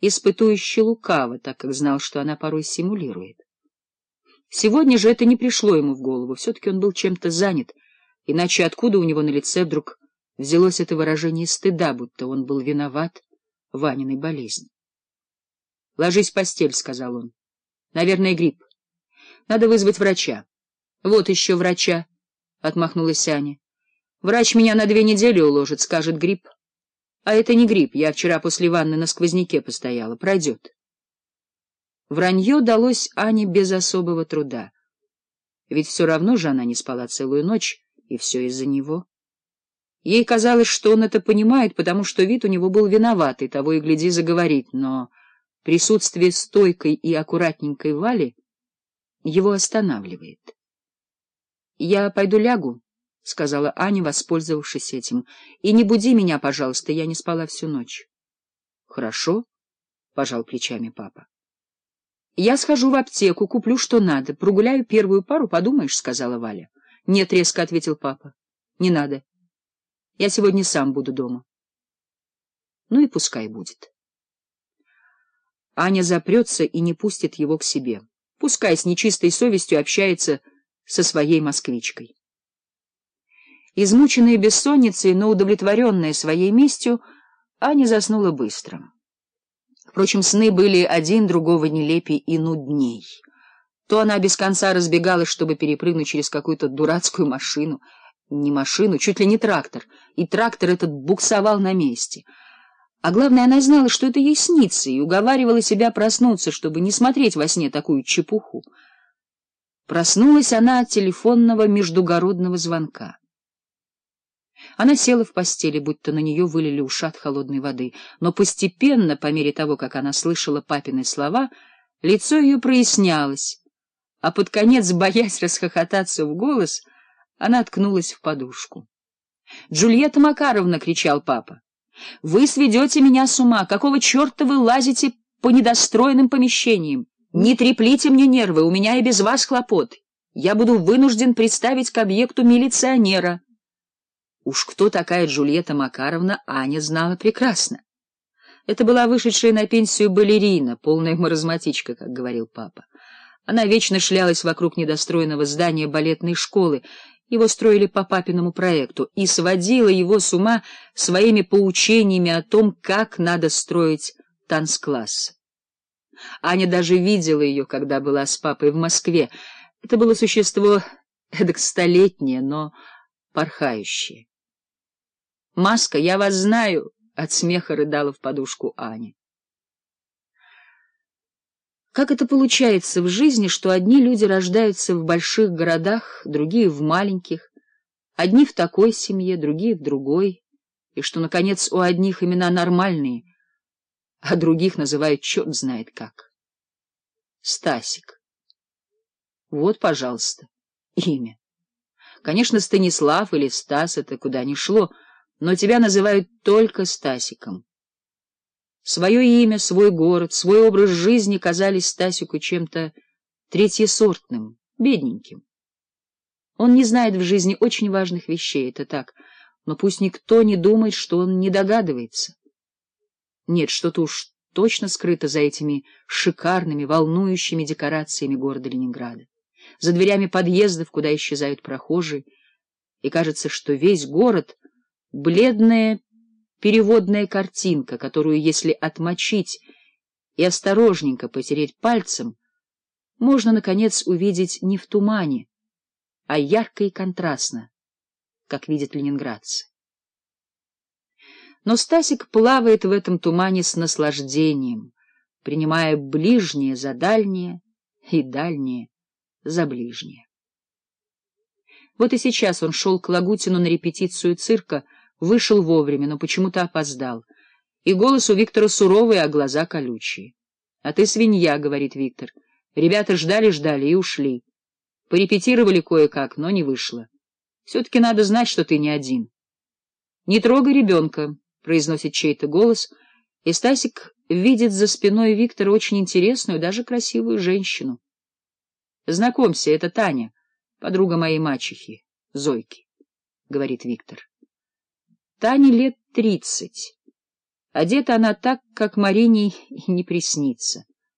испытующе лукаво, так как знал, что она порой симулирует. Сегодня же это не пришло ему в голову, все-таки он был чем-то занят, иначе откуда у него на лице вдруг взялось это выражение стыда, будто он был виноват в Аниной болезни. — Ложись в постель, — сказал он. — Наверное, грипп. Надо вызвать врача. — Вот еще врача, — отмахнулась Аня. — Врач меня на две недели уложит, скажет грипп. А это не грипп, я вчера после ванны на сквозняке постояла, пройдет. Вранье далось Ане без особого труда. Ведь все равно же она не спала целую ночь, и все из-за него. Ей казалось, что он это понимает, потому что вид у него был виноватый, того и гляди заговорит, но присутствие стойкой и аккуратненькой Вали его останавливает. — Я пойду лягу. — сказала Аня, воспользовавшись этим. — И не буди меня, пожалуйста, я не спала всю ночь. — Хорошо, — пожал плечами папа. — Я схожу в аптеку, куплю что надо, прогуляю первую пару, подумаешь, — сказала Валя. — Нет, — резко ответил папа. — Не надо. Я сегодня сам буду дома. Ну и пускай будет. Аня запрется и не пустит его к себе. Пускай с нечистой совестью общается со своей москвичкой. Измученная бессонницей, но удовлетворенная своей местью, Аня заснула быстро. Впрочем, сны были один другого нелепей и нудней. То она без конца разбегалась, чтобы перепрыгнуть через какую-то дурацкую машину. Не машину, чуть ли не трактор. И трактор этот буксовал на месте. А главное, она знала, что это ей снится, и уговаривала себя проснуться, чтобы не смотреть во сне такую чепуху. Проснулась она от телефонного междугородного звонка. Она села в постели, будто на нее вылили ушат холодной воды, но постепенно, по мере того, как она слышала папины слова, лицо ее прояснялось, а под конец, боясь расхохотаться в голос, она ткнулась в подушку. — Джульетта Макаровна! — кричал папа. — Вы сведете меня с ума! Какого черта вы лазите по недостроенным помещениям? Не треплите мне нервы, у меня и без вас хлопот. Я буду вынужден представить к объекту милиционера — Уж кто такая Джульетта Макаровна, Аня знала прекрасно. Это была вышедшая на пенсию балерина, полная маразматичка, как говорил папа. Она вечно шлялась вокруг недостроенного здания балетной школы, его строили по папиному проекту, и сводила его с ума своими поучениями о том, как надо строить танцкласс. Аня даже видела ее, когда была с папой в Москве. Это было существо эдак столетнее, но порхающее. Маска, я вас знаю! — от смеха рыдала в подушку Аня. Как это получается в жизни, что одни люди рождаются в больших городах, другие — в маленьких, одни в такой семье, другие — в другой, и что, наконец, у одних имена нормальные, а других называют черт знает как. Стасик. Вот, пожалуйста, имя. Конечно, Станислав или Стас — это куда ни шло — но тебя называют только Стасиком. Свое имя, свой город, свой образ жизни казались Стасику чем-то третьесортным, бедненьким. Он не знает в жизни очень важных вещей, это так, но пусть никто не думает, что он не догадывается. Нет, что-то уж точно скрыто за этими шикарными, волнующими декорациями города Ленинграда, за дверями подъездов, куда исчезают прохожие, и кажется, что весь город бледная переводная картинка, которую, если отмочить и осторожненько потереть пальцем, можно, наконец, увидеть не в тумане, а ярко и контрастно, как видят ленинградцы. Но Стасик плавает в этом тумане с наслаждением, принимая ближнее за дальнее и дальнее за ближнее. Вот и сейчас он шел к Лагутину на репетицию цирка — вышел вовремя, но почему-то опоздал. И голос у Виктора суровый, а глаза колючие. — А ты свинья, — говорит Виктор. Ребята ждали-ждали и ушли. Порепетировали кое-как, но не вышло. Все-таки надо знать, что ты не один. — Не трогай ребенка, — произносит чей-то голос, и Стасик видит за спиной Виктора очень интересную, даже красивую женщину. — Знакомься, это Таня, подруга моей мачехи, Зойки, — говорит Виктор. Тане лет тридцать. Одета она так, как Марине не приснится.